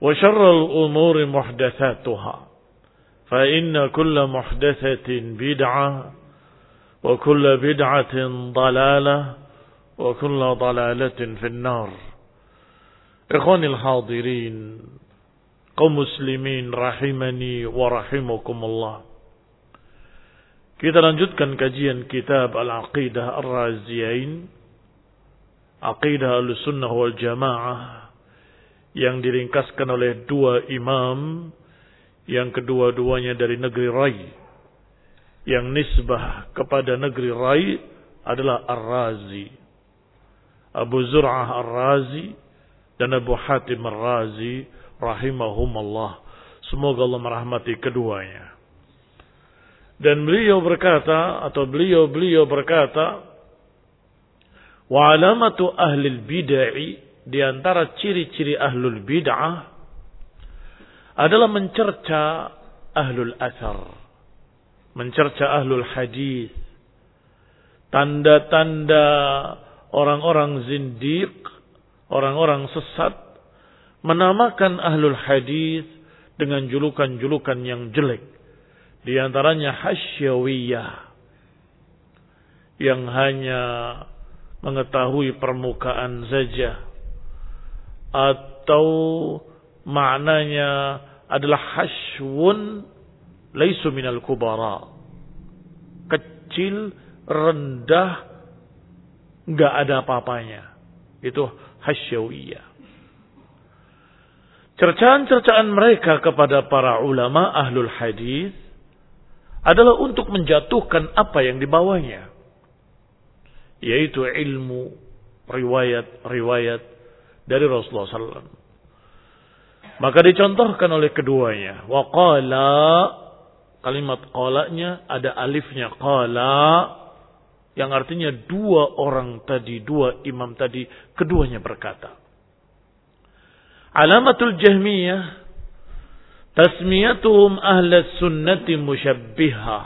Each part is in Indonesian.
وشر الأمور محدثاتها فإن كل محدثة بدعة وكل بدعة ضلالة وكل ضلالة في النار. إخواني الحاضرين قوم مسلمين رحمني ورحمكم الله. Kita lanjutkan kajian kitab Al-Aqidah Ar-Raziyain Aqidah Al-Sunnah wal Jamaah yang diringkaskan oleh dua imam yang kedua-duanya dari negeri Rai. Yang nisbah kepada negeri Rai adalah Ar-Razi. Abu Zur'ah Ar-Razi dan Abu Hatim Ar-Razi rahimahumallah semoga Allah merahmati keduanya. Dan beliau berkata atau beliau-beliau berkata wa alamatu ahli bid'ah di antara ciri-ciri ahlul bid'ah adalah mencerca ahlul athar mencerca ahlul hadis tanda-tanda orang-orang zindiq orang-orang sesat menamakan ahlul hadis dengan julukan-julukan yang jelek di antaranya hasyawiyah yang hanya mengetahui permukaan saja atau maknanya adalah hashwun laisu minal kubara. Kecil rendah nggak ada apa-apanya. Itu hasyawiyah cercaan-cercaan mereka kepada para ulama ahlul hadis adalah untuk menjatuhkan apa yang dibawanya. Yaitu ilmu, riwayat-riwayat dari Rasulullah SAW. Maka dicontohkan oleh keduanya. Wa qala, kalimat qalanya ada alifnya qala, yang artinya dua orang tadi, dua imam tadi, keduanya berkata. Alamatul jahmiyah, Tasmiyatuhum ahla sunnati musyabbiha.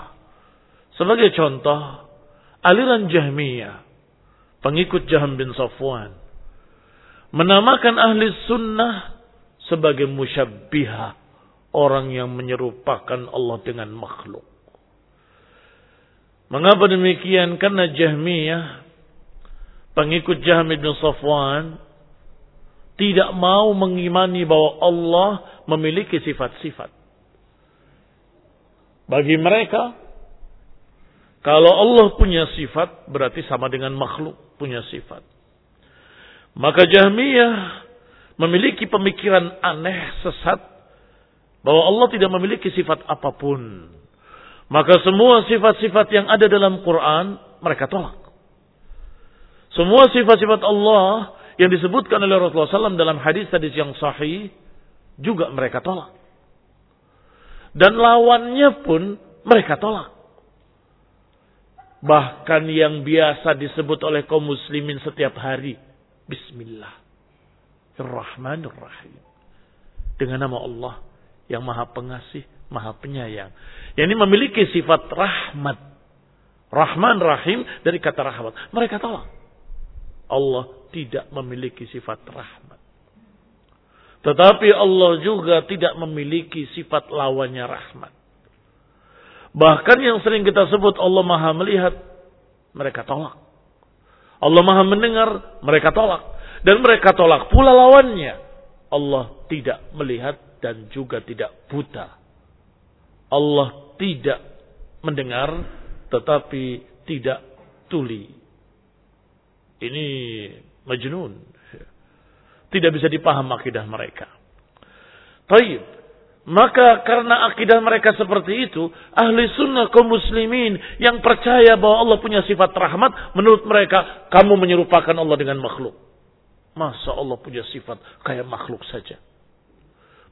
Sebagai contoh, aliran Jahmiyah, pengikut Jaham bin Safwan, menamakan ahli sunnah sebagai musyabbihah, orang yang menyerupakan Allah dengan makhluk. Mengapa demikian? Karena Jahmiyah, pengikut Jahm bin Safwan, tidak mau mengimani bahwa Allah memiliki sifat-sifat. Bagi mereka, kalau Allah punya sifat, berarti sama dengan makhluk punya sifat. Maka Jahmiyah memiliki pemikiran aneh, sesat, bahwa Allah tidak memiliki sifat apa pun. Maka semua sifat-sifat yang ada dalam Quran mereka tolak. Semua sifat-sifat Allah yang disebutkan oleh Rasulullah SAW dalam hadis-hadis yang sahih juga mereka tolak. Dan lawannya pun mereka tolak. Bahkan yang biasa disebut oleh kaum muslimin setiap hari. Bismillah. Rahim. Dengan nama Allah yang maha pengasih, maha penyayang. Yang ini memiliki sifat rahmat. Rahman Rahim dari kata rahmat. Mereka tolak. Allah tidak memiliki sifat rahmat. Tetapi Allah juga tidak memiliki sifat lawannya rahmat. Bahkan yang sering kita sebut Allah maha melihat. Mereka tolak. Allah maha mendengar. Mereka tolak. Dan mereka tolak pula lawannya. Allah tidak melihat dan juga tidak buta. Allah tidak mendengar tetapi tidak tuli. Ini majnun. Tidak bisa dipaham akidah mereka. Taib. Maka karena akidah mereka seperti itu, ahli sunnah kaum muslimin yang percaya bahwa Allah punya sifat rahmat, menurut mereka kamu menyerupakan Allah dengan makhluk. Masa Allah punya sifat kayak makhluk saja.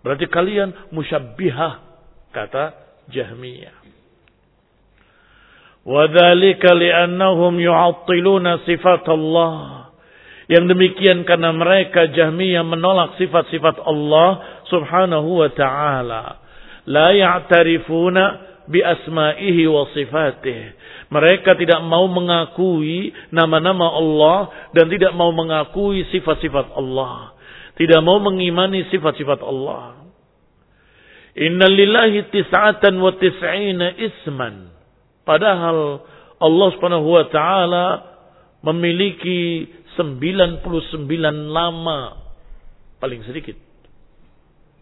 Berarti kalian musyabbihah, kata Jahmiyah. Wadhalika li'annahum yu'attiluna sifat Allah. Yang demikian karena mereka Jahmiyah menolak sifat-sifat Allah subhanahu wa ta'ala. La ya'tarifuna bi asma'ihi wa sifatih. Mereka tidak mau mengakui nama-nama Allah dan tidak mau mengakui sifat-sifat Allah. Tidak mau mengimani sifat-sifat Allah. Inna lillahi tis'atan wa tis'ina isman. Padahal Allah subhanahu wa ta'ala memiliki 99 nama. Paling sedikit.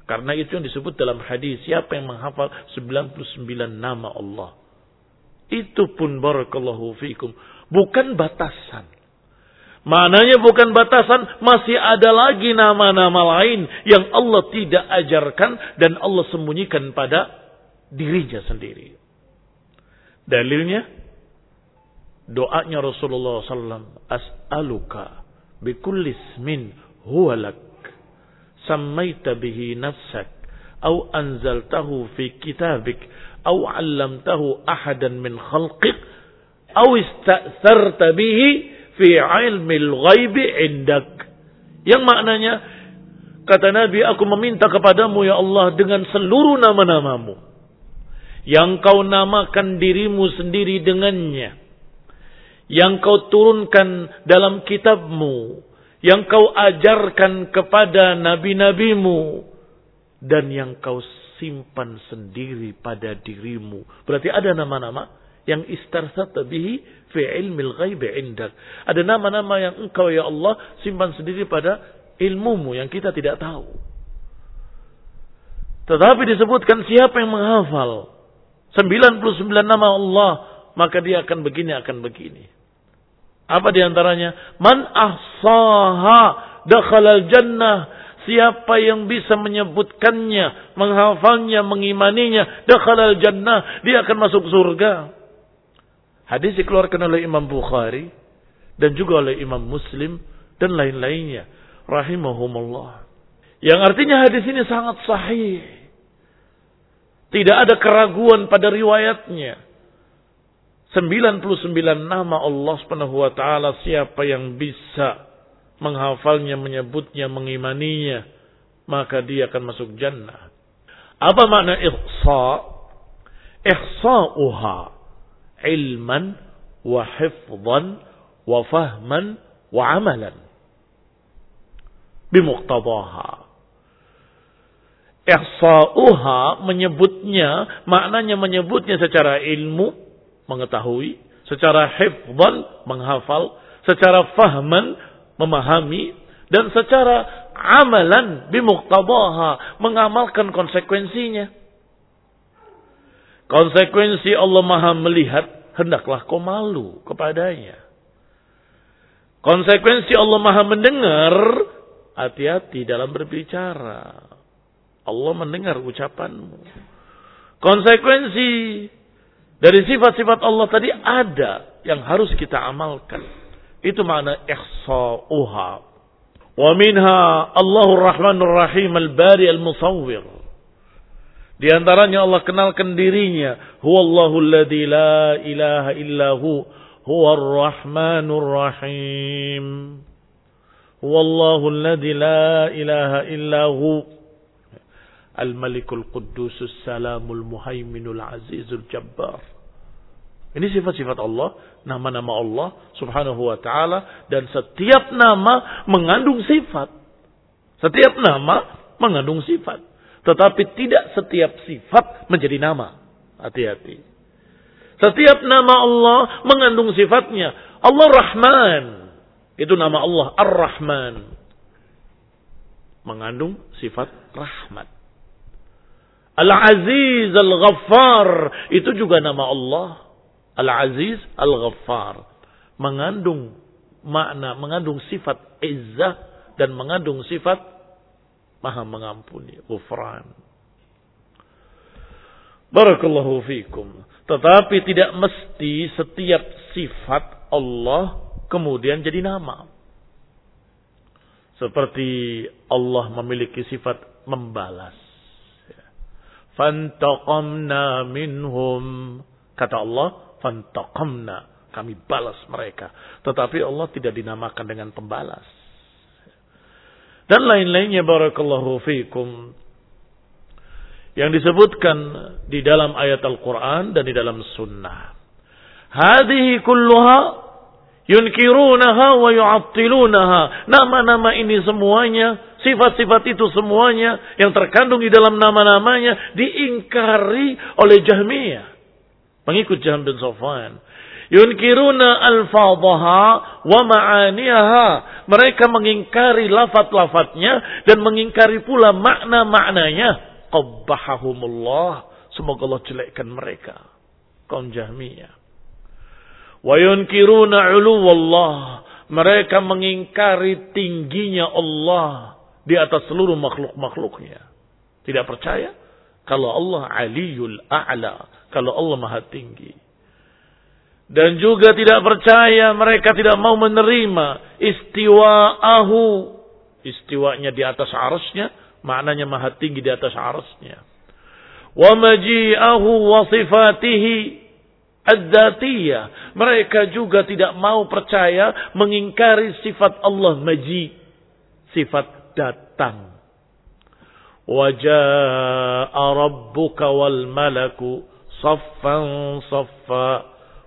Karena itu yang disebut dalam hadis. Siapa yang menghafal 99 nama Allah. Itu pun barakallahu fikum. Bukan batasan. Maknanya bukan batasan, masih ada lagi nama-nama lain yang Allah tidak ajarkan dan Allah sembunyikan pada dirinya sendiri. Dalilnya, doanya Rasulullah SAW, As'aluka bikulli ismin huwa lak, sammaita bihi nafsak, au anzaltahu fi kitabik, au allamtahu ahadan min khalqik, au ista'tharta bihi fi ilmil ghaibi indak. Yang maknanya, kata Nabi, aku meminta kepadamu ya Allah dengan seluruh nama-namamu. Yang kau namakan dirimu sendiri dengannya. Yang kau turunkan dalam kitabmu. Yang kau ajarkan kepada nabi-nabimu. Dan yang kau simpan sendiri pada dirimu. Berarti ada nama-nama yang istarsata bihi fi ilmil ghaibi indak. Ada nama-nama yang engkau ya Allah simpan sendiri pada ilmumu yang kita tidak tahu. Tetapi disebutkan siapa yang menghafal 99 nama Allah, maka dia akan begini, akan begini. Apa di antaranya? Man ahsaha dakhalal jannah. Siapa yang bisa menyebutkannya, menghafalnya, mengimaninya, dakhalal jannah, dia akan masuk surga. Hadis dikeluarkan oleh Imam Bukhari dan juga oleh Imam Muslim dan lain-lainnya rahimahumullah. Yang artinya hadis ini sangat sahih. Tidak ada keraguan pada riwayatnya. 99 nama Allah Subhanahu wa taala siapa yang bisa menghafalnya, menyebutnya, mengimaninya, maka dia akan masuk jannah. Apa makna ihsa? Ihsa'uha ilman wa hifdhan wa fahman wa amalan bimuqtadaha ihsa'uha menyebutnya, maknanya menyebutnya secara ilmu, mengetahui, secara hifdhan, menghafal, secara fahman, memahami, dan secara amalan bimuqtadaha, mengamalkan konsekuensinya. Konsekuensi Allah maha melihat, hendaklah kau malu kepadanya. Konsekuensi Allah maha mendengar, hati-hati dalam berbicara. Allah mendengar ucapanmu. Konsekuensi dari sifat-sifat Allah tadi ada yang harus kita amalkan. Itu makna ihsa'uha. Wa minha Allahur Rahmanur Rahim al-Bari al-Musawwir. Di antaranya Allah kenalkan dirinya. Huwallahu alladhi la ilaha illahu huwar rahmanur rahim. Huwallahu alladhi la ilaha illahu Al-Malikul Quddusus Salamul Muhaiminul Azizul Jabbar. Ini sifat-sifat Allah, nama-nama Allah subhanahu wa ta'ala. Dan setiap nama mengandung sifat. Setiap nama mengandung sifat. Tetapi tidak setiap sifat menjadi nama. Hati-hati. Setiap nama Allah mengandung sifatnya. Allah Rahman. Itu nama Allah Ar-Rahman. Mengandung sifat rahmat. Al-Aziz Al-Ghaffar. Itu juga nama Allah. Al-Aziz Al-Ghaffar. Mengandung makna, mengandung sifat izzah dan mengandung sifat maha mengampuni. Ghufran. Barakallahu fikum. Tetapi tidak mesti setiap sifat Allah kemudian jadi nama. Seperti Allah memiliki sifat membalas. Fantaqamna minhum. Kata Allah, fantaqamna. Kami balas mereka. Tetapi Allah tidak dinamakan dengan pembalas. Dan lain-lainnya barakallahu fikum. Yang disebutkan di dalam ayat Al-Quran dan di dalam sunnah. Hadihi kulluha yunkirunaha wa yu'attilunaha. Nama-nama ini semuanya, sifat-sifat itu semuanya yang terkandung di dalam nama-namanya diingkari oleh Jahmiyah. Pengikut Jahm bin Sofwan. Yunkiruna al-fadhaha wa ma'aniha. Mereka mengingkari lafat-lafatnya dan mengingkari pula makna-maknanya. Qabbahahumullah. Semoga Allah jelekkan mereka. Kaum Jahmiyah. Wa yunkiruna Allah. Mereka mengingkari tingginya Allah di atas seluruh makhluk-makhluknya. Tidak percaya kalau Allah aliyul a'la. Kalau Allah maha tinggi. Dan juga tidak percaya mereka tidak mau menerima istiwa'ahu. Istiwanya di atas arasnya. Maknanya maha tinggi di atas arasnya. Wa maji'ahu wa sifatihi Ad-Datiyah. Mereka juga tidak mau percaya mengingkari sifat Allah maji. Sifat datang. Waja'a rabbuka wal malaku saffan saffa.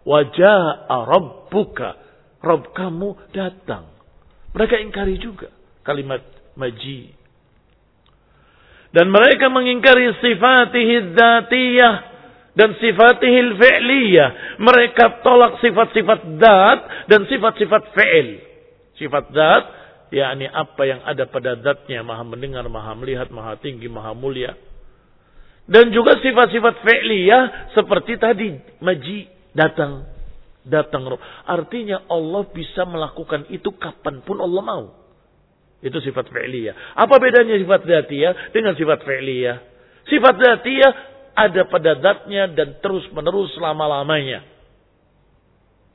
Waja'a rabbuka. Rabb kamu datang. Mereka ingkari juga kalimat maji. Dan mereka mengingkari sifatihi dzatiyah dan sifatihil fi'liyah. Mereka tolak sifat-sifat dat dan sifat-sifat fi'il. Sifat dat, yakni apa yang ada pada datnya, maha mendengar, maha melihat, maha tinggi, maha mulia. Dan juga sifat-sifat fi'liyah seperti tadi, maji, datang. Datang. Artinya Allah bisa melakukan itu kapan pun Allah mau. Itu sifat fi'liyah. Apa bedanya sifat datiyah dengan sifat fi'liyah? Sifat datiyah ada pada zatnya dan terus menerus selama-lamanya.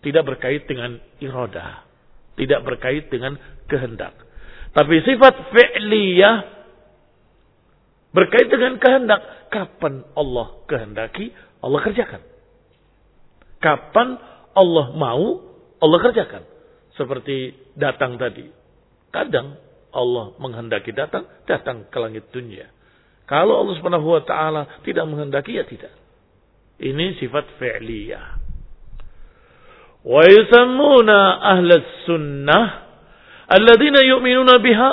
Tidak berkait dengan iroda. Tidak berkait dengan kehendak. Tapi sifat fi'liyah berkait dengan kehendak. Kapan Allah kehendaki, Allah kerjakan. Kapan Allah mau, Allah kerjakan. Seperti datang tadi. Kadang Allah menghendaki datang, datang ke langit dunia. Kalau Allah Subhanahu wa taala tidak menghendaki ya tidak. Ini sifat fi'liyah. Wa yusammuna ahlas sunnah يؤمنون yu'minuna biha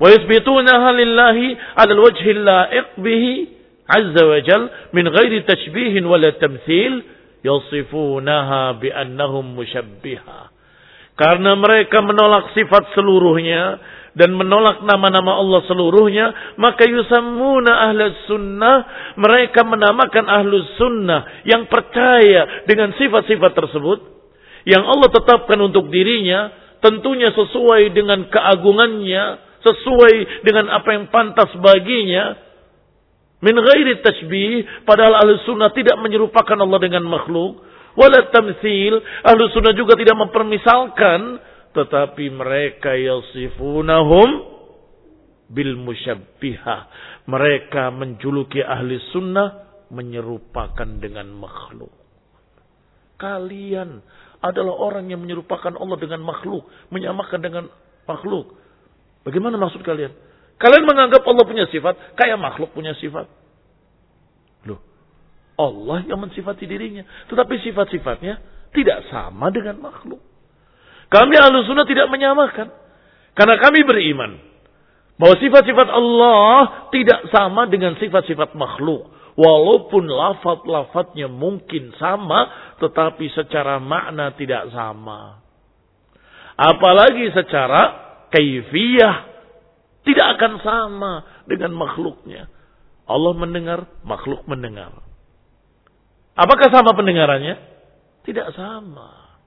wa على الوجه 'ala به عز al-la'iq bihi 'azza wa jal min ghairi tashbihin tamthil bi annahum karena mereka menolak sifat seluruhnya dan menolak nama-nama Allah seluruhnya, maka yusammuna ahlus sunnah, mereka menamakan ahlus sunnah yang percaya dengan sifat-sifat tersebut yang Allah tetapkan untuk dirinya, tentunya sesuai dengan keagungannya, sesuai dengan apa yang pantas baginya. Min ghairi tashbih padahal ahli sunnah tidak menyerupakan Allah dengan makhluk. Wala tamthil ahli sunnah juga tidak mempermisalkan tetapi mereka yasifunahum bil musyabbihah. Mereka menjuluki ahli sunnah menyerupakan dengan makhluk. Kalian adalah orang yang menyerupakan Allah dengan makhluk menyamakan dengan makhluk Bagaimana maksud kalian? Kalian menganggap Allah punya sifat, kayak makhluk punya sifat. Loh, Allah yang mensifati dirinya. Tetapi sifat-sifatnya tidak sama dengan makhluk. Kami ahlu sunnah tidak menyamakan. Karena kami beriman. Bahwa sifat-sifat Allah tidak sama dengan sifat-sifat makhluk. Walaupun lafat-lafatnya mungkin sama, tetapi secara makna tidak sama. Apalagi secara kaifiyah tidak akan sama dengan makhluknya. Allah mendengar, makhluk mendengar. Apakah sama pendengarannya? Tidak sama.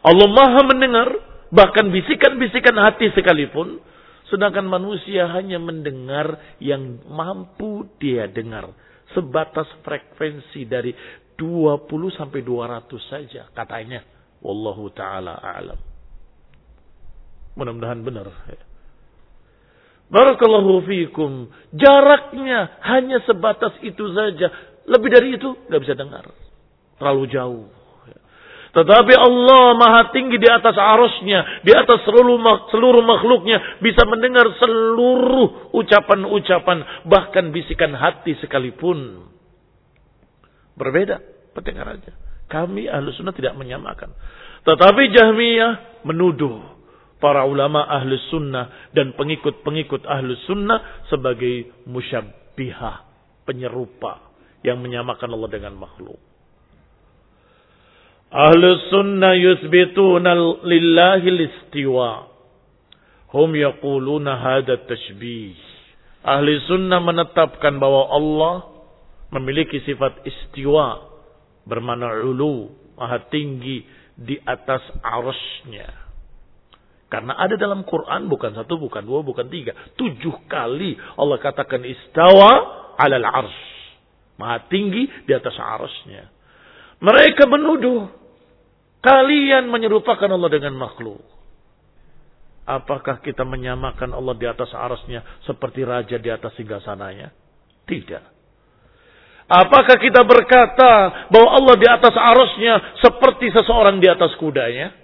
Allah maha mendengar, bahkan bisikan-bisikan hati sekalipun, sedangkan manusia hanya mendengar yang mampu dia dengar. Sebatas frekuensi dari 20 sampai 200 saja katanya. Wallahu ta'ala a'lam. Mudah-mudahan benar. Barakallahu fiikum. Jaraknya hanya sebatas itu saja. Lebih dari itu nggak bisa dengar. Terlalu jauh. Tetapi Allah maha tinggi di atas arusnya. Di atas seluruh, seluruh makhluknya. Bisa mendengar seluruh ucapan-ucapan. Bahkan bisikan hati sekalipun. Berbeda pendengarannya. Kami ahlu sunnah tidak menyamakan. Tetapi Jahmiyah menuduh para ulama ahli sunnah dan pengikut-pengikut ahli sunnah sebagai musyabbihah, penyerupa yang menyamakan Allah dengan makhluk. Ahli sunnah yusbituna lillahi listiwa. Hum yaquluna hada tashbih. Ahli sunnah menetapkan bahwa Allah memiliki sifat istiwa. Bermana ulu, maha tinggi di atas arusnya karena ada dalam Quran bukan satu, bukan dua, bukan tiga. Tujuh kali Allah katakan istawa alal arsh. Maha tinggi di atas arshnya. Mereka menuduh. Kalian menyerupakan Allah dengan makhluk. Apakah kita menyamakan Allah di atas arasnya seperti raja di atas singgasananya? Tidak. Apakah kita berkata bahwa Allah di atas arasnya seperti seseorang di atas kudanya?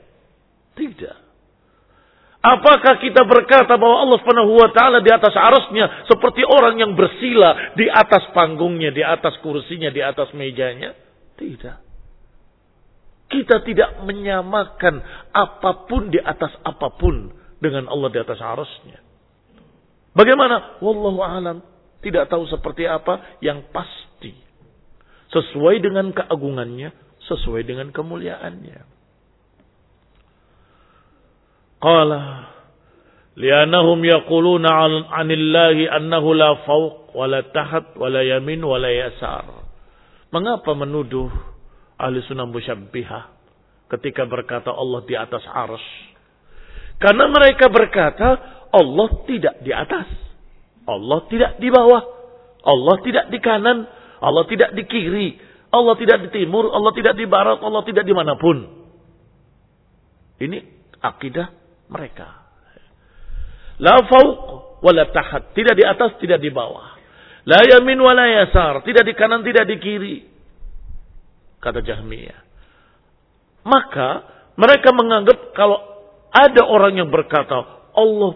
Tidak. Apakah kita berkata bahwa Allah Subhanahu wa taala di atas arasnya seperti orang yang bersila di atas panggungnya, di atas kursinya, di atas mejanya? Tidak. Kita tidak menyamakan apa pun di atas apa pun dengan Allah di atas arusnya. Bagaimana? Wallahu alam. Tidak tahu seperti apa yang pasti. Sesuai dengan keagungannya, sesuai dengan kemuliaannya. Qala li'annahum yaquluna 'anillahi annahu la fawq wa la tahat wa la yamin wa la yasar. Mengapa menuduh ahli sunnah musyabbihah ketika berkata Allah di atas ars? Karena mereka berkata Allah tidak di atas. Allah tidak di bawah. Allah tidak di kanan. Allah tidak di kiri. Allah tidak di timur. Allah tidak di barat. Allah tidak di mana pun. Ini akidah mereka. La fauq wala tahat. Tidak di atas, tidak di bawah. La yamin wala yasar. Tidak di kanan, tidak di kiri. Kata Jahmiyah. Maka mereka menganggap kalau ada orang yang berkata Allah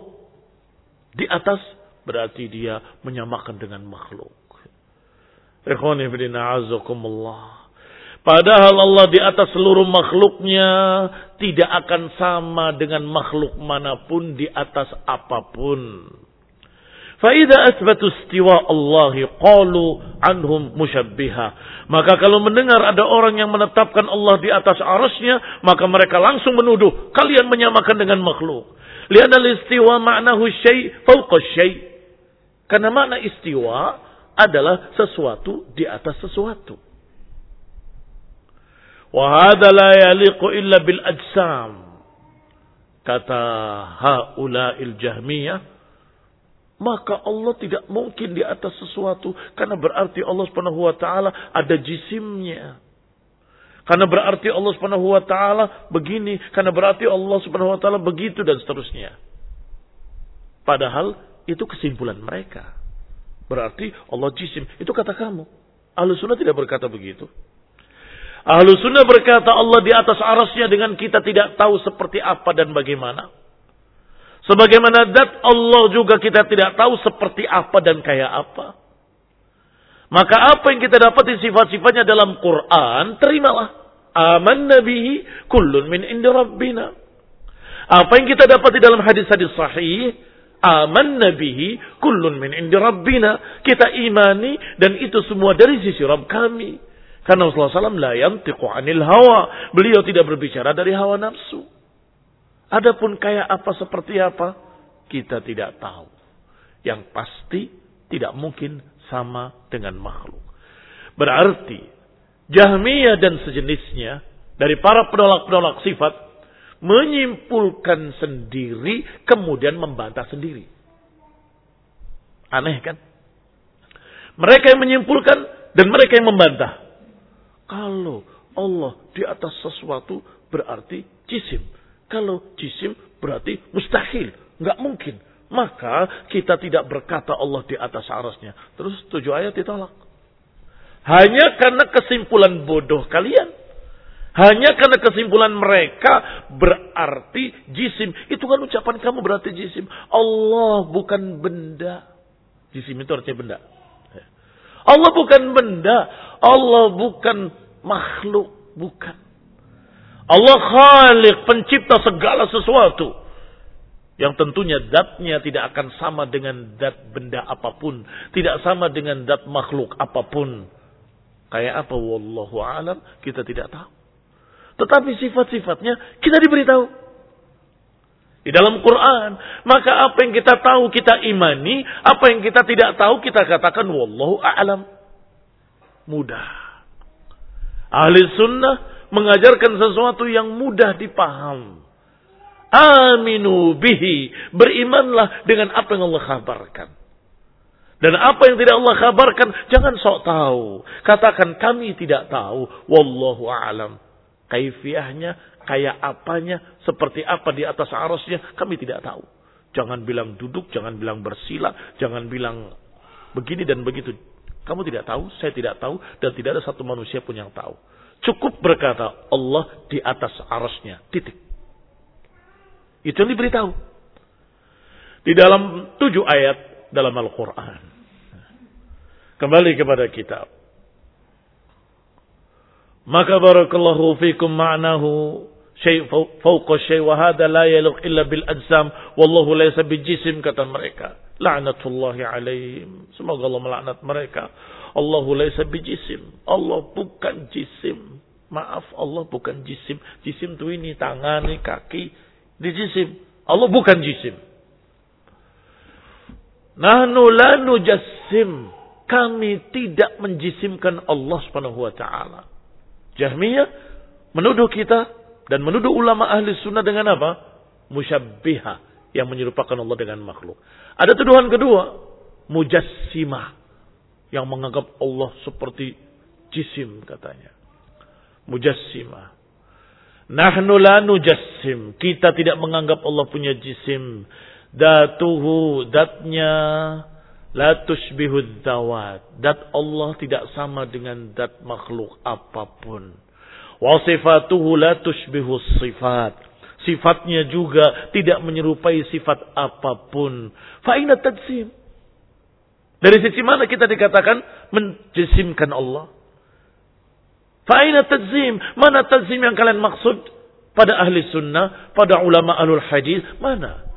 di atas berarti dia menyamakan dengan makhluk. Padahal Allah di atas seluruh makhluknya tidak akan sama dengan makhluk mana pun di atas apa pun. Faida asbatu istiwa Allahi qalu anhum musyabbiha. Maka kalau mendengar ada orang yang menetapkan Allah di atas arusnya maka mereka langsung menuduh kalian menyamakan dengan makhluk. Lian istiwa ma'nahu syai fauqa syai. Karena makna istiwa adalah sesuatu di atas sesuatu. Wahada la yaliqu illa bil ajsam. Kata haula'il jahmiyah maka Allah tidak mungkin di atas sesuatu. Karena berarti Allah subhanahu wa ta'ala ada jisimnya. Karena berarti Allah subhanahu wa ta'ala begini. Karena berarti Allah subhanahu wa ta'ala begitu dan seterusnya. Padahal itu kesimpulan mereka. Berarti Allah jisim. Itu kata kamu. Ahlu sunnah tidak berkata begitu. Ahlu sunnah berkata Allah di atas arasnya dengan kita tidak tahu seperti apa dan bagaimana. Sebagaimana dat Allah juga kita tidak tahu seperti apa dan kayak apa. Maka apa yang kita dapat di sifat-sifatnya dalam Quran, terimalah. Aman nabihi kullun min indi rabbina. Apa yang kita dapat di dalam hadis-hadis sahih, Aman nabihi kullun min indi rabbina. Kita imani dan itu semua dari sisi Rabb kami. Karena Rasulullah SAW la yantiqu anil hawa. Beliau tidak berbicara dari hawa nafsu. Adapun kayak apa seperti apa, kita tidak tahu. Yang pasti tidak mungkin sama dengan makhluk. Berarti Jahmiyah dan sejenisnya dari para penolak-penolak sifat menyimpulkan sendiri kemudian membantah sendiri. Aneh kan? Mereka yang menyimpulkan dan mereka yang membantah. Kalau Allah di atas sesuatu berarti jisim. Kalau jisim berarti mustahil. Nggak mungkin. Maka kita tidak berkata Allah di atas arasnya. Terus tujuh ayat ditolak. Hanya karena kesimpulan bodoh kalian. Hanya karena kesimpulan mereka berarti jisim. Itu kan ucapan kamu berarti jisim. Allah bukan benda. Jisim itu artinya benda. Allah bukan benda. Allah bukan makhluk. Bukan. Allah khalik, pencipta segala sesuatu. Yang tentunya datnya tidak akan sama dengan dat benda apa pun. Tidak sama dengan dat makhluk apa pun. Kayak apa? Wallahu alam. Kita tidak tahu. Tetapi sifat-sifatnya kita diberitahu. Di dalam Quran. Maka apa yang kita tahu kita imani. Apa yang kita tidak tahu kita katakan. Wallahu a'lam. Mudah. Ahli sunnah mengajarkan sesuatu yang mudah dipaham. Aminu bihi. Berimanlah dengan apa yang Allah kabarkan. Dan apa yang tidak Allah kabarkan, jangan sok tahu. Katakan kami tidak tahu. Wallahu a'lam kaifiahnya, kayak apanya, seperti apa di atas arusnya, kami tidak tahu. Jangan bilang duduk, jangan bilang bersila, jangan bilang begini dan begitu. Kamu tidak tahu, saya tidak tahu, dan tidak ada satu manusia pun yang tahu. Cukup berkata Allah di atas arusnya. Titik. Itu yang diberitahu. Di dalam tujuh ayat dalam Al-Quran. Kembali kepada kitab. Maka barakallahu fikum ma'nahu syai' fawqa syai' wa hadha la yaluq illa bil ajsam wallahu laysa bijisim kata mereka. La'natullahi alaihim. Semoga Allah melaknat mereka. Allahu laysa bijisim. Allah bukan jisim. Maaf, Allah bukan jisim. Jisim itu ini tangan, ini kaki. Di jisim. Allah bukan jisim. Nahnu la nujassim. Kami tidak menjisimkan Allah subhanahu wa ta'ala. Jahmiyah menuduh kita dan menuduh ulama ahli sunnah dengan apa? Musyabbihah yang menyerupakan Allah dengan makhluk. Ada tuduhan kedua, mujassimah yang menganggap Allah seperti jisim katanya. Mujassimah. Nahnu la nujassim. Kita tidak menganggap Allah punya jisim. Datuhu, datnya La tushbihu dawat. Dat Allah tidak sama dengan dat makhluk apa pun. Wa sifatuhu la tushbihu sifat. Sifatnya juga tidak menyerupai sifat apa pun. Fa'ina tajsim. Dari sisi mana kita dikatakan menjisimkan Allah? Fa'ina. Mana tajzim yang kalian maksud pada ahli sunnah, pada ulama alul hadis? Mana?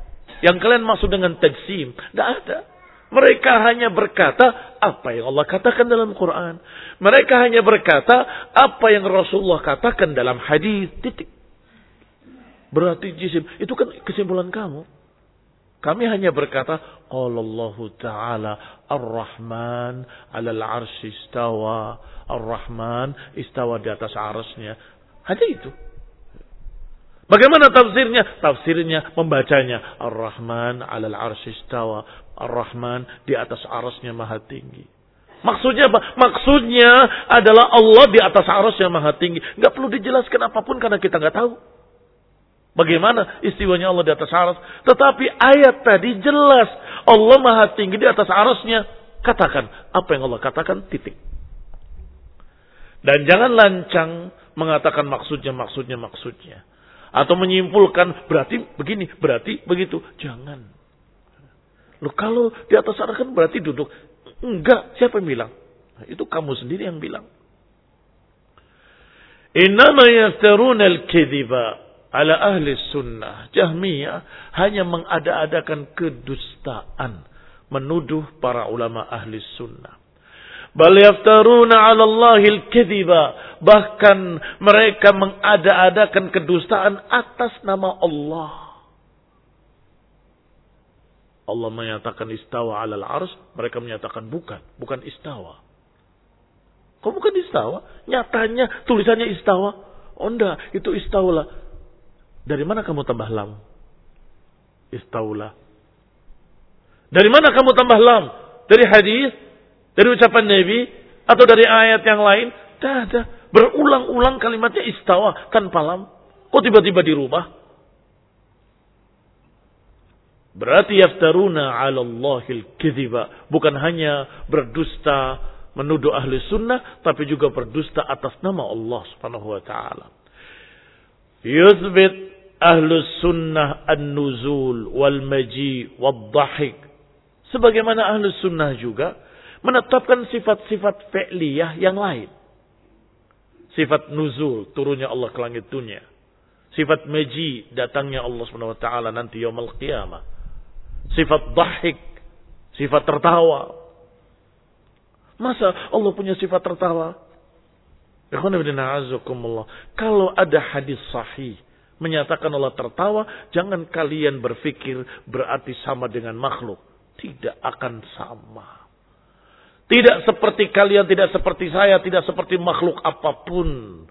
Yang kalian maksud dengan tajzim? Tidak ada. Mereka hanya berkata apa yang Allah katakan dalam Quran. Mereka hanya berkata apa yang Rasulullah katakan dalam hadis. Titik. Berarti jisim. Itu kan kesimpulan kamu. Kami hanya berkata, Allah Ta'ala Ar-Rahman alal arsi istawa. Ar-Rahman istawa di atas arasnya. Hanya itu. Bagaimana tafsirnya? Tafsirnya membacanya Ar-Rahman alal arsi istawa. Ar-Rahman di atas arasnya maha tinggi. Maksudnya apa? Maksudnya adalah Allah di atas arasnya maha tinggi. Gak perlu dijelaskan apa pun karena kita nggak tahu. Bagaimana istiwanya Allah di atas aras. Tetapi ayat tadi jelas. Allah maha tinggi di atas arasnya. Katakan. Apa yang Allah katakan titik. Dan jangan lancang mengatakan maksudnya, maksudnya, maksudnya. Atau menyimpulkan berarti begini, berarti begitu. Jangan. Loh kalau di atas aras kan berarti duduk. Enggak, siapa yang bilang? Nah, itu kamu sendiri yang bilang. Innama yaftaruna al-kidhiba ala ahli sunnah. Jahmiyah hanya mengada-adakan kedustaan. Menuduh para ulama ahli sunnah. Bal yaftaruna ala Allahil kadhiba. Bahkan mereka mengada-adakan kedustaan atas nama Allah. Allah menyatakan istawa alal ars, mereka menyatakan bukan, bukan istawa. Kok bukan istawa? Nyatanya tulisannya istawa. Oh enggak, itu istawa dari mana kamu tambah lam? Istaula. Dari mana kamu tambah lam? Dari hadis? Dari ucapan Nabi? Atau dari ayat yang lain? Tidak ada. Berulang-ulang kalimatnya istawa tanpa lam. Kok tiba-tiba dirubah? Berarti yaftaruna ala Allahil kidhiba. Bukan hanya berdusta menuduh ahli sunnah, tapi juga berdusta atas nama Allah subhanahu wa ta'ala. Yuthbit ahlus sunnah an-nuzul wal maji wal dahik. Sebagaimana ahlus sunnah juga menetapkan sifat-sifat fi'liyah yang lain. Sifat nuzul, turunnya Allah ke langit dunia. Sifat maji, datangnya Allah SWT nanti yaumul qiyamah. Sifat dahik, sifat tertawa. Masa Allah punya sifat tertawa? Kalau ada hadis sahih menyatakan Allah tertawa, jangan kalian berpikir berarti sama dengan makhluk. Tidak akan sama. Tidak seperti kalian, tidak seperti saya, tidak seperti makhluk apa pun.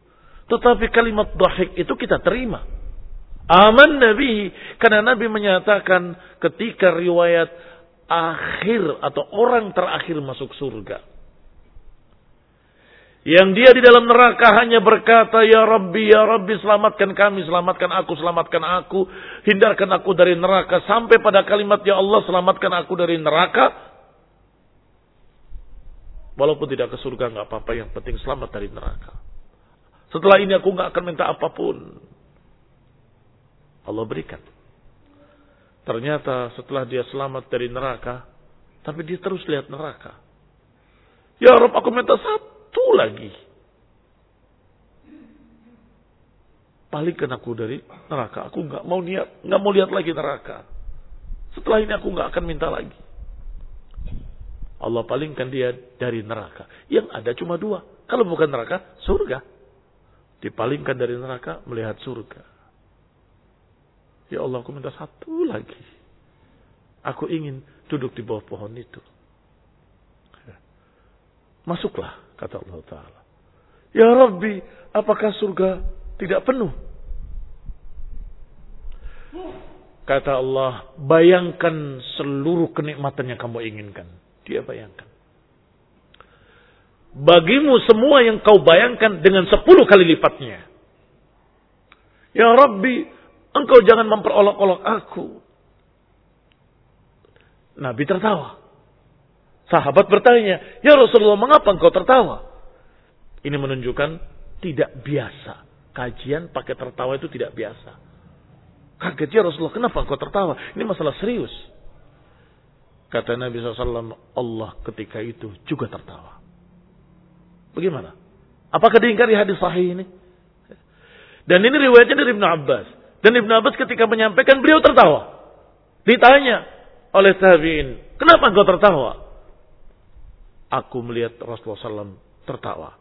Tetapi kalimat dahik itu kita terima. Aman Nabi. Karena Nabi menyatakan ketika riwayat akhir atau orang terakhir masuk surga. Yang dia di dalam neraka hanya berkata, Ya Rabbi, Ya Rabbi, selamatkan kami, selamatkan aku, selamatkan aku. Hindarkan aku dari neraka. Sampai pada kalimat, Ya Allah, selamatkan aku dari neraka. Walaupun tidak ke surga, nggak apa-apa. Yang penting selamat dari neraka. Setelah ini aku nggak akan minta apa pun. Allah berikan. Ternyata setelah dia selamat dari neraka, tapi dia terus lihat neraka. Ya Rob, aku minta satu lagi. Palingkan aku dari neraka. Aku nggak mau niat, nggak mau lihat lagi neraka. Setelah ini aku nggak akan minta lagi. Allah palingkan dia dari neraka. Yang ada cuma dua. Kalau bukan neraka, surga. Dipalingkan dari neraka, melihat surga. Ya Allah, aku minta satu lagi. Aku ingin duduk di bawah pohon itu. Masuklah, kata Allah Ta'ala. Ya Rabbi, apakah surga tidak penuh? Kata Allah, bayangkan seluruh kenikmatan yang kamu inginkan. Dia bayangkan. Bagimu semua yang kau bayangkan dengan sepuluh kali lipatnya. Ya Rabbi, engkau jangan memperolok-olok aku. Nabi tertawa. Sahabat bertanya, Ya Rasulullah, mengapa engkau tertawa? Ini menunjukkan tidak biasa. Kajian pakai tertawa itu tidak biasa. Kaget ya Rasulullah, kenapa engkau tertawa? Ini masalah serius. Kata Nabi SAW, Allah ketika itu juga tertawa. Bagaimana? Apakah diingkari hadis sahih ini? Dan ini riwayatnya dari Ibn Abbas. Dan Ibn Abbas ketika menyampaikan beliau tertawa. Ditanya, oleh tabi'in, kenapa engkau tertawa? Aku melihat Rasulullah SAW tertawa.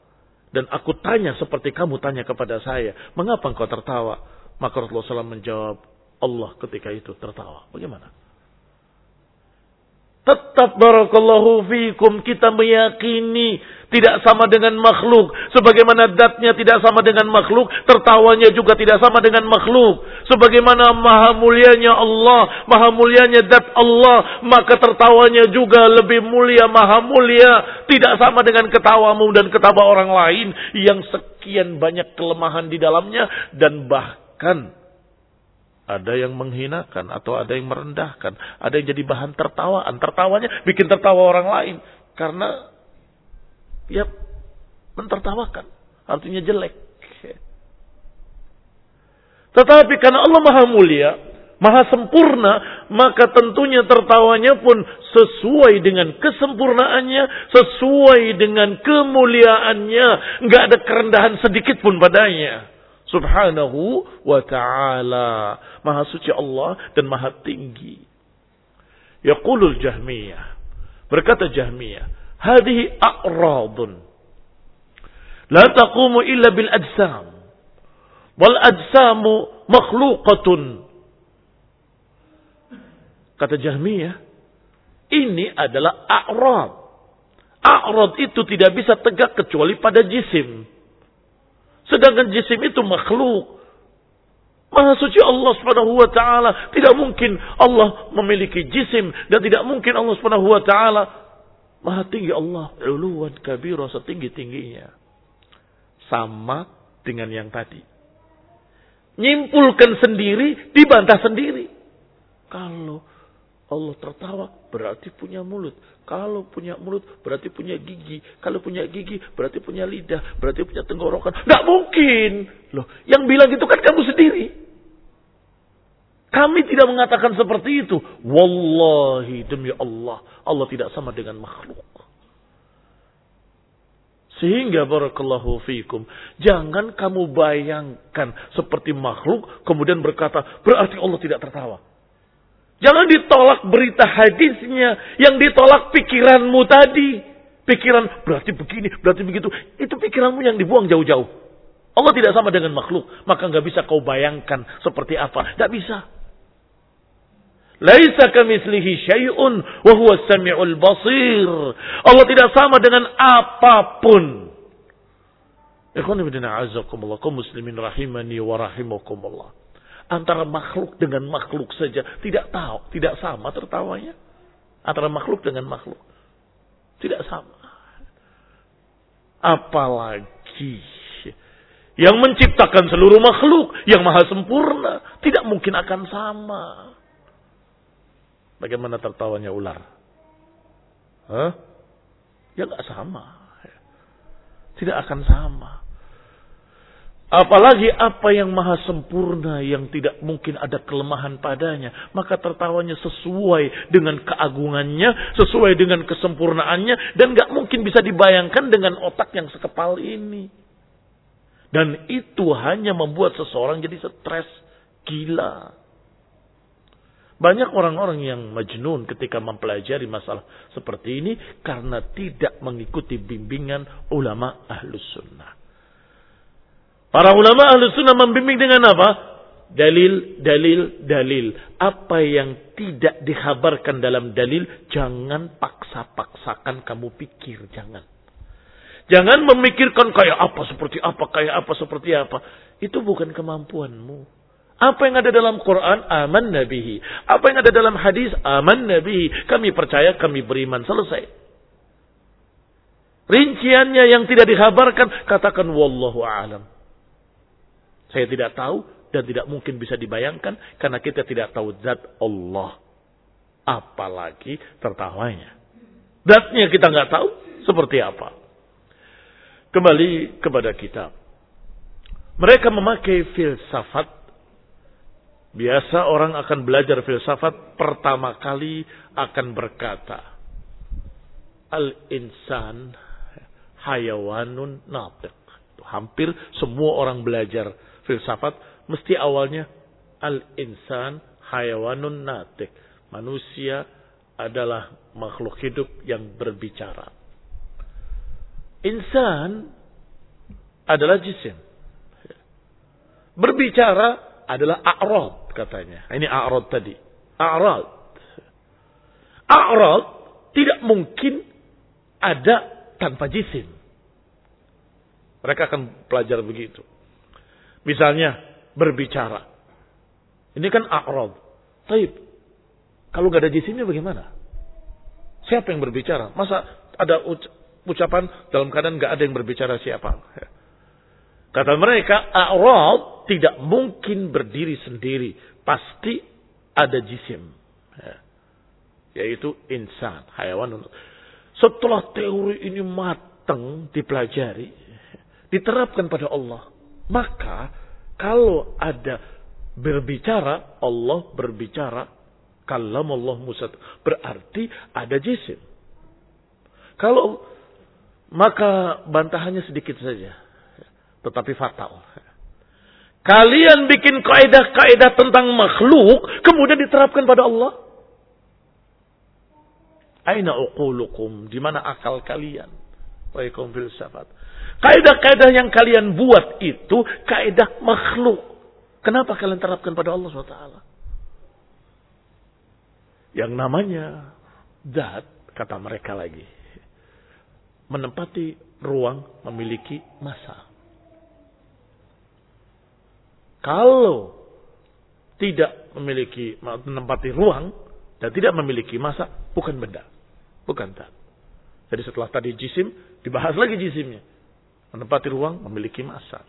Dan aku tanya seperti kamu tanya kepada saya, mengapa engkau tertawa? Maka Rasulullah SAW menjawab, Allah ketika itu tertawa. Bagaimana? Tetap barakallahu fikum kita meyakini tidak sama dengan makhluk. Sebagaimana datnya tidak sama dengan makhluk, tertawanya juga tidak sama dengan makhluk. Sebagaimana maha mulianya Allah, maha mulianya dat Allah, maka tertawanya juga lebih mulia, maha mulia. Tidak sama dengan ketawamu dan ketawa orang lain yang sekian banyak kelemahan di dalamnya dan bahkan ada yang menghinakan atau ada yang merendahkan. Ada yang jadi bahan tertawaan. Tertawanya bikin tertawa orang lain. Karena ya mentertawakan. Artinya jelek. Tetapi karena Allah maha mulia, maha sempurna, maka tentunya tertawanya pun sesuai dengan kesempurnaannya, sesuai dengan kemuliaannya. Nggak ada kerendahan sedikit pun padanya subhanahu wa ta'ala. Maha suci Allah dan maha tinggi. Yaqulul jahmiyah. Berkata jahmiyah. Hadihi a'radun. La taqumu illa bil ajsam. Wal ajsamu makhluqatun. Kata jahmiyah. Ini adalah a'rad. A'rad itu tidak bisa tegak kecuali pada jisim. Sedangkan jisim itu makhluk. Maha suci Allah Subhanahu wa taala, tidak mungkin Allah memiliki jisim dan tidak mungkin Allah Subhanahu wa taala Maha tinggi Allah, uluwan kabira setinggi-tingginya. Sama dengan yang tadi. Nyimpulkan sendiri, dibantah sendiri. Kalau Allah tertawa berarti punya mulut. Kalau punya mulut berarti punya gigi. Kalau punya gigi berarti punya lidah. Berarti punya tenggorokan. Nggak mungkin. Loh, yang bilang itu kan kamu sendiri. Kami tidak mengatakan seperti itu. Wallahi demi Allah. Allah tidak sama dengan makhluk. Sehingga barakallahu fikum. Jangan kamu bayangkan seperti makhluk. Kemudian berkata berarti Allah tidak tertawa. Jangan ditolak berita hadisnya. Yang ditolak pikiranmu tadi. Pikiran berarti begini, berarti begitu. Itu pikiranmu yang dibuang jauh-jauh. Allah tidak sama dengan makhluk. Maka nggak bisa kau bayangkan seperti apa. Nggak bisa. Laisa kamislihi syai'un wa huwa samiul basir. Allah tidak sama dengan apa pun. Ikhwan ibn a'azakumullah. Kau muslimin rahimani wa rahimakumullah antara makhluk dengan makhluk saja tidak tahu, tidak sama tertawanya. Antara makhluk dengan makhluk. Tidak sama. Apalagi yang menciptakan seluruh makhluk yang maha sempurna tidak mungkin akan sama. Bagaimana tertawanya ular? Hah? Ya nggak sama. Tidak akan sama. Apalagi apa yang maha sempurna yang tidak mungkin ada kelemahan padanya. Maka tertawanya sesuai dengan keagungannya, sesuai dengan kesempurnaannya. Dan gak mungkin bisa dibayangkan dengan otak yang sekepal ini. Dan itu hanya membuat seseorang jadi stres, gila. Banyak orang-orang yang majnun ketika mempelajari masalah seperti ini karena tidak mengikuti bimbingan ulama ahlus sunnah. Para ulama ahlu sunnah membimbing dengan apa? Dalil, dalil, dalil. Apa yang tidak dikhabarkan dalam dalil, jangan paksa-paksakan kamu pikir. Jangan. Jangan memikirkan kayak apa, seperti apa, kayak apa, seperti apa. Itu bukan kemampuanmu. Apa yang ada dalam Quran, aman nabihi. Apa yang ada dalam hadis, aman nabihi. Kami percaya, kami beriman. Selesai. Rinciannya yang tidak dikhabarkan, katakan wallahu a'lam. Saya tidak tahu dan tidak mungkin bisa dibayangkan karena kita tidak tahu zat Allah. Apalagi tertawanya. Zatnya kita nggak tahu seperti apa. Kembali kepada kita. Mereka memakai filsafat. Biasa orang akan belajar filsafat pertama kali akan berkata. Al-insan hayawanun natiq. Hampir semua orang belajar filsafat mesti awalnya al-insan hayawanun natik. Manusia adalah makhluk hidup yang berbicara. Insan adalah jisim. Berbicara adalah a'rad katanya. Ini a'rad tadi. A'rad. A'rad tidak mungkin ada tanpa jisim. Mereka akan belajar begitu. Misalnya berbicara. Ini kan a'rad. Taib. Kalau nggak ada jisimnya bagaimana? Siapa yang berbicara? Masa ada ucapan dalam keadaan nggak ada yang berbicara siapa? Kata mereka, a'rad tidak mungkin berdiri sendiri. Pasti ada jisim. Yaitu insan, hayawan. Setelah teori ini matang dipelajari, diterapkan pada Allah. Maka kalau ada berbicara, Allah berbicara, kalam Allah Musa. Berarti ada jisim. Kalau maka bantahannya sedikit saja. Tetapi fatal. Kalian bikin kaidah-kaidah tentang makhluk, kemudian diterapkan pada Allah. Aina uqulukum? Di mana akal kalian? Waikum filsafat. Kaidah-kaidah yang kalian buat itu kaidah makhluk. Kenapa kalian terapkan pada Allah SWT? Yang namanya zat, kata mereka lagi. Menempati ruang memiliki masa. Kalau tidak memiliki menempati ruang dan tidak memiliki masa, bukan benda. Bukan zat. Jadi setelah tadi jisim, dibahas lagi jisimnya menempati ruang, memiliki masa.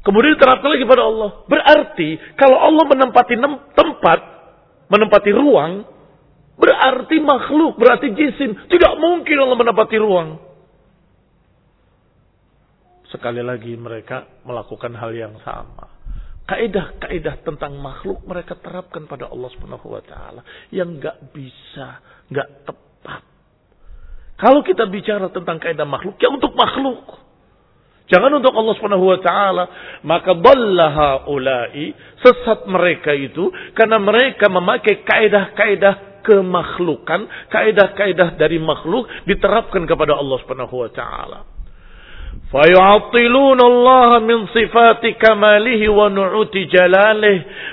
Kemudian diterapkan lagi pada Allah. Berarti kalau Allah menempati tempat, menempati ruang, berarti makhluk, berarti jisim. Tidak mungkin Allah menempati ruang. Sekali lagi mereka melakukan hal yang sama. Kaidah-kaidah tentang makhluk mereka terapkan pada Allah taala yang nggak bisa, nggak tepat. Kalau kita bicara tentang kaidah makhluk, ya untuk makhluk. Jangan untuk Allah Subhanahu wa taala. Maka dhallaha ulai sesat mereka itu karena mereka memakai kaidah-kaidah kemakhlukan, kaidah-kaidah dari makhluk diterapkan kepada Allah Subhanahu wa taala. Allah min sifati kamalihi wa nu'uti.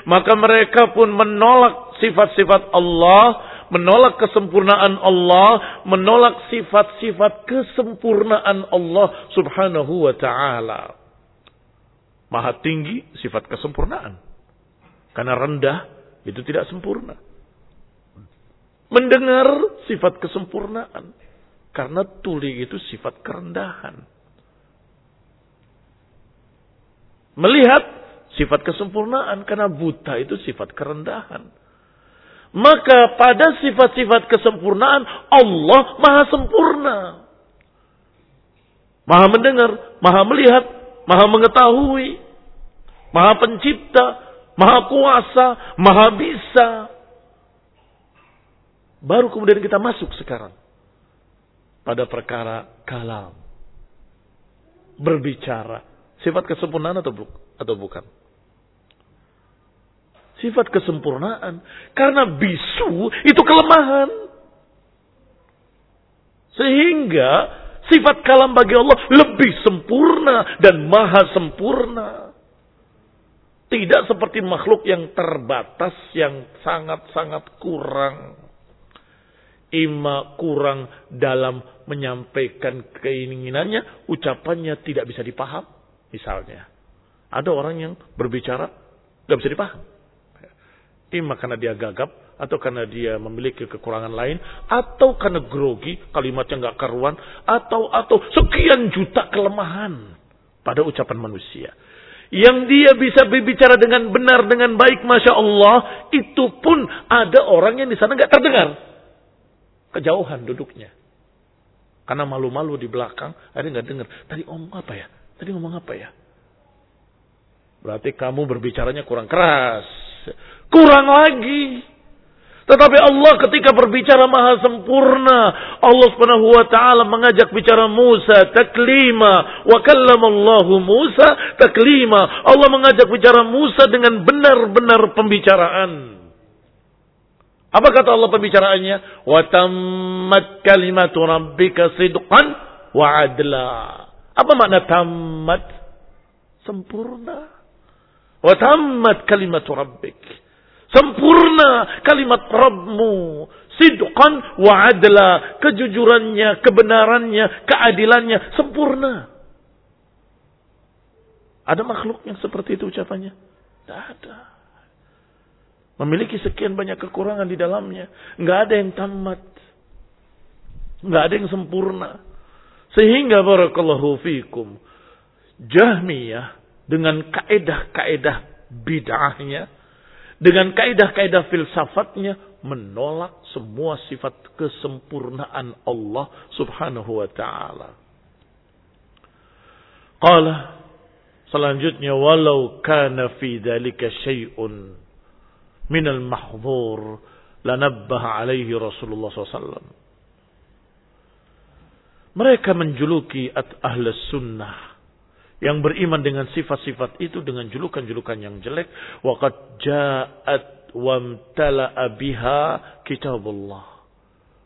Maka mereka pun menolak sifat-sifat Allah menolak kesempurnaan Allah, menolak sifat-sifat kesempurnaan Allah Subhanahu wa taala. Maha tinggi sifat kesempurnaan. Karena rendah itu tidak sempurna. Mendengar sifat kesempurnaan. Karena tuli itu sifat kerendahan. Melihat sifat kesempurnaan karena buta itu sifat kerendahan. Maka pada sifat-sifat kesempurnaan Allah maha sempurna. Maha mendengar, maha melihat, maha mengetahui, maha pencipta, maha kuasa, maha bisa. Baru kemudian kita masuk sekarang pada perkara kalam. Berbicara. Sifat kesempurnaan atau, atau bukan? Sifat kesempurnaan. Karena bisu itu kelemahan. Sehingga sifat kalam bagi Allah lebih sempurna dan maha sempurna. Tidak seperti makhluk yang terbatas, yang sangat-sangat kurang. Ima kurang dalam menyampaikan keinginannya, ucapannya tidak bisa dipaham. Misalnya, ada orang yang berbicara, tidak bisa dipaham. Ima karena dia gagap, atau karena dia memiliki kekurangan lain, atau karena grogi, kalimatnya nggak karuan, atau atau sekian juta kelemahan pada ucapan manusia. Yang dia bisa berbicara dengan benar, dengan baik, masya Allah, itu pun ada orang yang di sana nggak terdengar, kejauhan duduknya, karena malu-malu di belakang, ada nggak dengar. Tadi ngomong apa ya? Tadi ngomong apa ya? Berarti kamu berbicaranya kurang keras Kurang lagi. Tetapi Allah ketika berbicara maha sempurna, Allah Subhanahu wa taala mengajak bicara Musa taklima, wa kallamallahu Musa taklima. Allah mengajak bicara Musa dengan benar-benar pembicaraan. Apa kata Allah pembicaraannya? Wa tammat kalimatu rabbika sidqan wa adla. Apa makna tammat? Sempurna. Wa tammat kalimatu rabbik. Sempurna kalimat Rabbmu. Sidqan wa adla. Kejujurannya, kebenarannya, keadilannya. Sempurna. Ada makhluk yang seperti itu ucapannya? Tidak ada. Memiliki sekian banyak kekurangan di dalamnya. Nggak ada yang tamat. Nggak ada yang sempurna. Sehingga barakallahu fikum. Jahmiyah dengan kaedah-kaedah bid'ahnya. Dengan kaedah-kaedah filsafatnya. Menolak semua sifat kesempurnaan Allah subhanahu wa ta'ala. Qala selanjutnya walau kana fi dhalika syai'un minal mahdhur lanabbah alaihi Rasulullah SAW. Mereka menjuluki ahlus sunnah yang beriman dengan sifat-sifat itu dengan julukan-julukan yang jelek. Waqad ja'at wamtala'a biha kitabullah.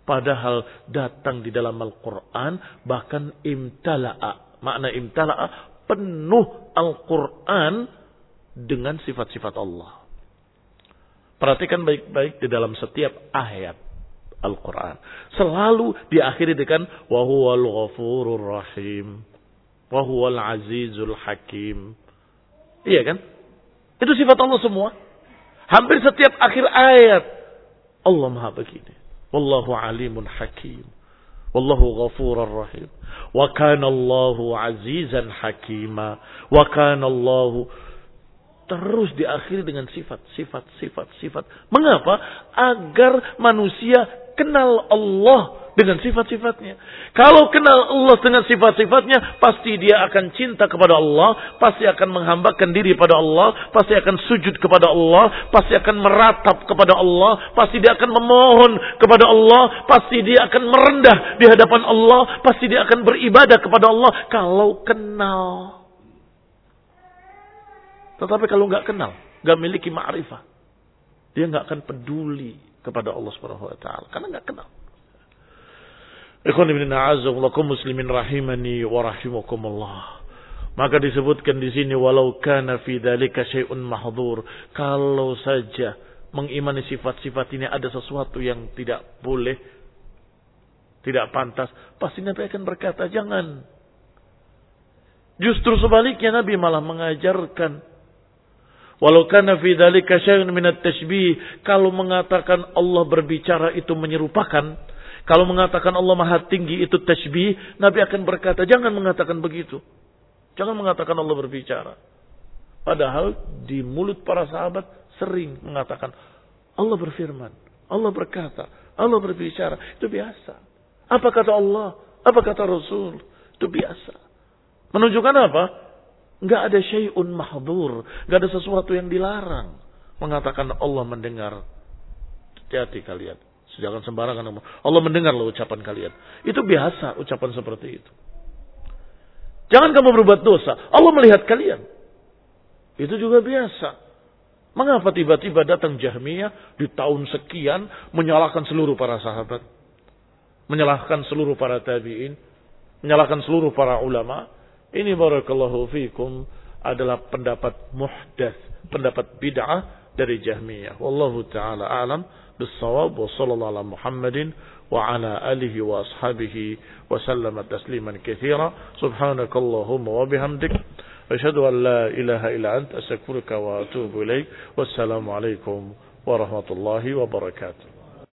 Padahal datang di dalam Al-Quran bahkan imtala'a. Makna imtala'a penuh Al-Quran dengan sifat-sifat Allah. Perhatikan baik-baik di dalam setiap ayat Al-Quran. Selalu diakhiri dengan wahuwal ghafurur rahim. Wahuwal azizul hakim. Iya kan? Itu sifat Allah semua. Hampir setiap akhir ayat. Allah maha begini. Wallahu alimun hakim. Wallahu ghafurur rahim. Wa kana Allahu azizan hakima. Wa kana Allahu terus diakhiri dengan sifat, sifat, sifat, sifat. Mengapa? Agar manusia kenal Allah dengan sifat-sifatnya. Kalau kenal Allah dengan sifat-sifatnya, pasti dia akan cinta kepada Allah, pasti akan menghambakan diri pada Allah, pasti akan sujud kepada Allah, pasti akan meratap kepada Allah, pasti dia akan memohon kepada Allah, pasti dia akan merendah di hadapan Allah, pasti dia akan beribadah kepada Allah. Kalau kenal. Tetapi kalau nggak kenal, nggak memiliki ma'rifah, dia nggak akan peduli kepada Allah Subhanahu wa taala karena nggak kenal. Ikhwan ibn a'azzakum muslimin rahimani wa rahimakumullah. Maka disebutkan di sini walau kana fi dzalika syai'un mahdhur, kalau saja mengimani sifat-sifat ini ada sesuatu yang tidak boleh tidak pantas, pasti Nabi akan berkata jangan. Justru sebaliknya Nabi malah mengajarkan Walau kana fi dzalika syai'un min tashbih kalau mengatakan Allah berbicara itu menyerupakan, kalau mengatakan Allah Maha Tinggi itu tashbih, Nabi akan berkata, jangan mengatakan begitu. Jangan mengatakan Allah berbicara. Padahal di mulut para sahabat sering mengatakan Allah berfirman, Allah berkata, Allah berbicara. Itu biasa. Apa kata Allah? Apa kata Rasul? Itu biasa. Menunjukkan apa? Nggak ada syai'un mahdur. Nggak ada sesuatu yang dilarang. Mengatakan Allah mendengar. Hati-hati kalian. Jangan sembarangan. Allah mendengar loh ucapan kalian. Itu biasa ucapan seperti itu. Jangan kamu berbuat dosa. Allah melihat kalian. Itu juga biasa. Mengapa tiba-tiba datang Jahmiyah di tahun sekian menyalahkan seluruh para sahabat? Menyalahkan seluruh para tabi'in? Menyalahkan seluruh para ulama? Ini barakallahu fikum adalah pendapat muhdath, pendapat bid'ah dari Jahmiyah. Wallahu taala alam bisawab wa sallallahu ala Muhammadin wa ala alihi wa ashabihi wa sallama tasliman katsira. Subhanakallahumma wa bihamdik asyhadu an la ilaha illa anta astaghfiruka wa atubu ilaik. Wassalamu alaikum warahmatullahi wabarakatuh.